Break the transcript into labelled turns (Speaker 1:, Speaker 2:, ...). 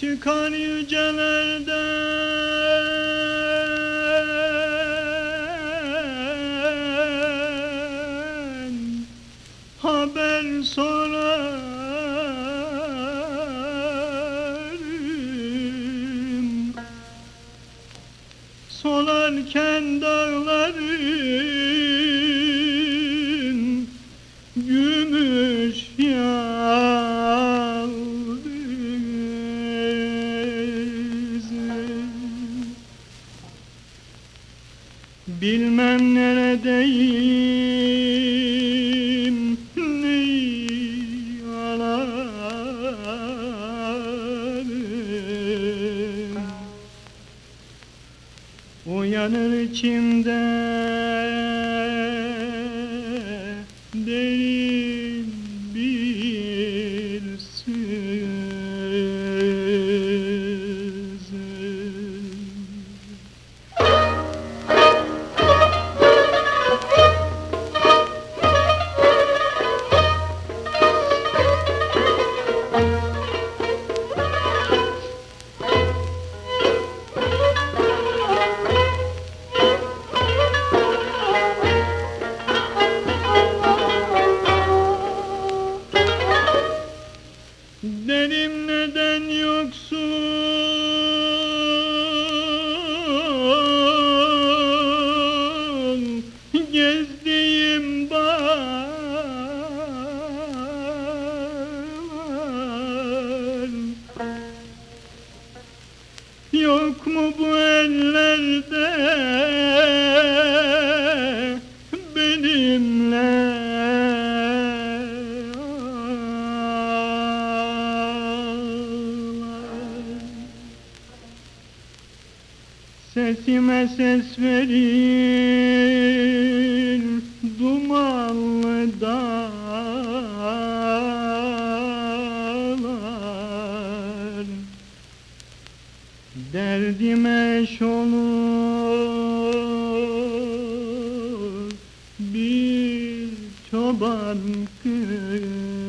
Speaker 1: Çıkar yücelerden Haber sorarım. Solarken dağlarım Bilmem neredeyim Uyanır içimde bu ellerde benimle? Sesime ses verin dumanlı dağlar Derdime eş olur bir çoban kız